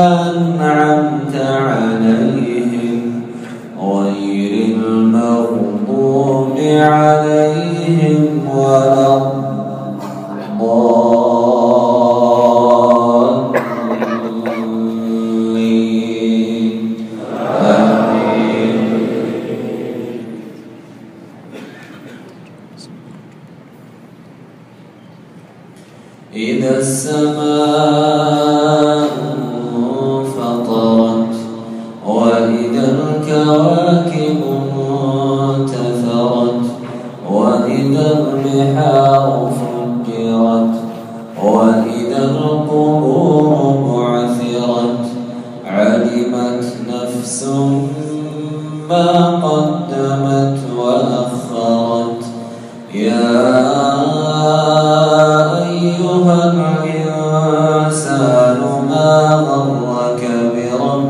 أنعمت عليهم غير المغضوب عليهم ولا الضالين إذا السماء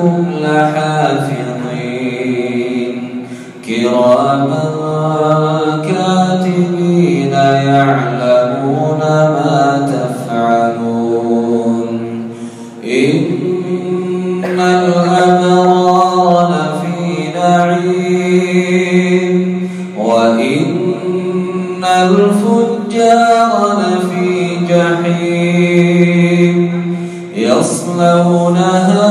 عليكم لحافظين. كراما كاتبين يعلمون ما تفعلون. إن الأبرار لفي نعيم. وإن الفجار لفي جحيم. يصلونها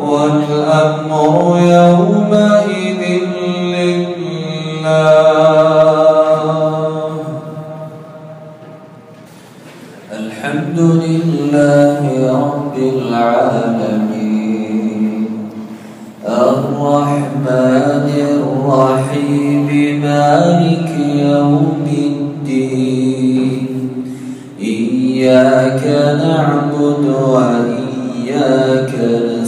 والأمر يومئذ لله. الحمد لله رب العالمين. الرحمن الرحيم.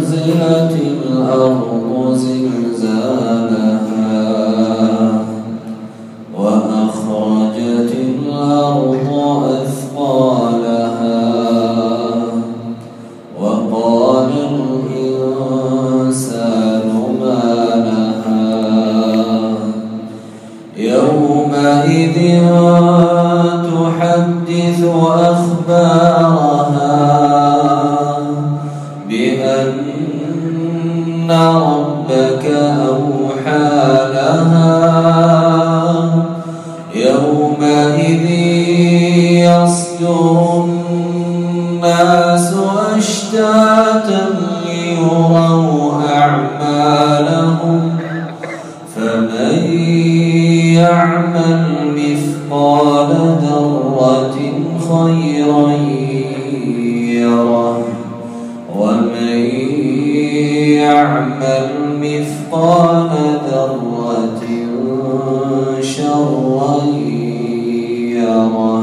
زلزلت الأرض زلزالها وأخرجت الأرض أثقالها. وقال الإنسان ما لها يومئذ تحدث أخبارها ربك أوحى لها يومئذ يصدر الناس أشتاتا ليروا أعمالهم لهم فمن يعمل مثقال ذرة خيرا يعمل مثقال ذرة شرا يره